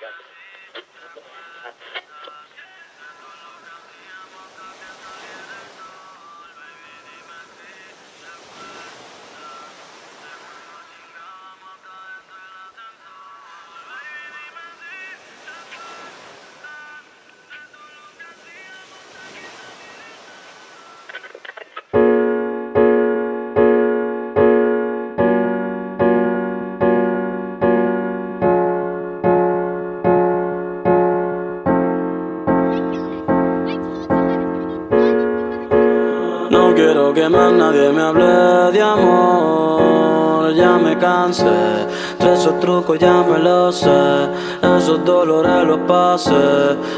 No quiero que más nadie me hable de amor, ya me cansé. De esos trucos ya me los sé, esos dolores los pasé.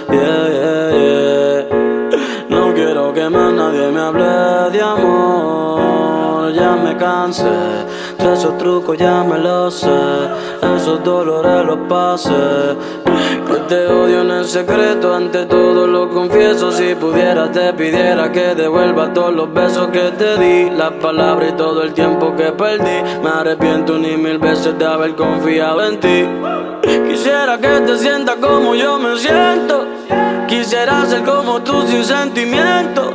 Yeah, yeah, yeah. No quiero que más nadie me hable ya me cansé. Esos trucos ya me los sé, esos dolores los pasé. Que te odio en el secreto, ante todo lo confieso. Si pudiera, te pidiera que devuelva todos los besos que te di, las palabras y todo el tiempo que perdí. Me arrepiento ni mil veces de haber confiado en ti. Quisiera que te sientas como yo me siento. Quisiera ser como tú sin sentimiento.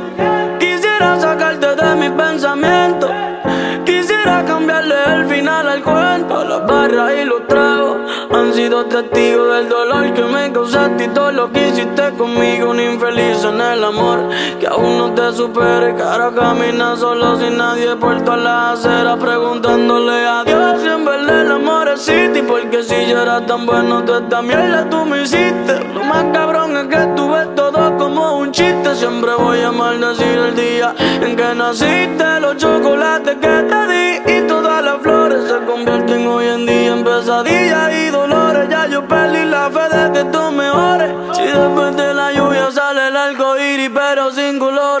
Quisiera sacarte de mis pensamientos. Cuento. Las barras y los tragos han sido testigos del dolor que me causaste y todo lo que hiciste conmigo. Un infeliz en el amor que aún no te supere. Cara camina solo sin nadie por todas las aceras preguntándole a Dios en verdad el amor existe. Y porque si yo era tan bueno, toda esta mierda tú me hiciste. Lo más cabrón es que tú ves todo como un chiste. Siempre voy a maldecir el día en que naciste. Los chocolates que te di pesadillas y dolores. Ya yo perdí la fe de que tú mejores. Si después de la lluvia sale el arco iris, pero sin colores,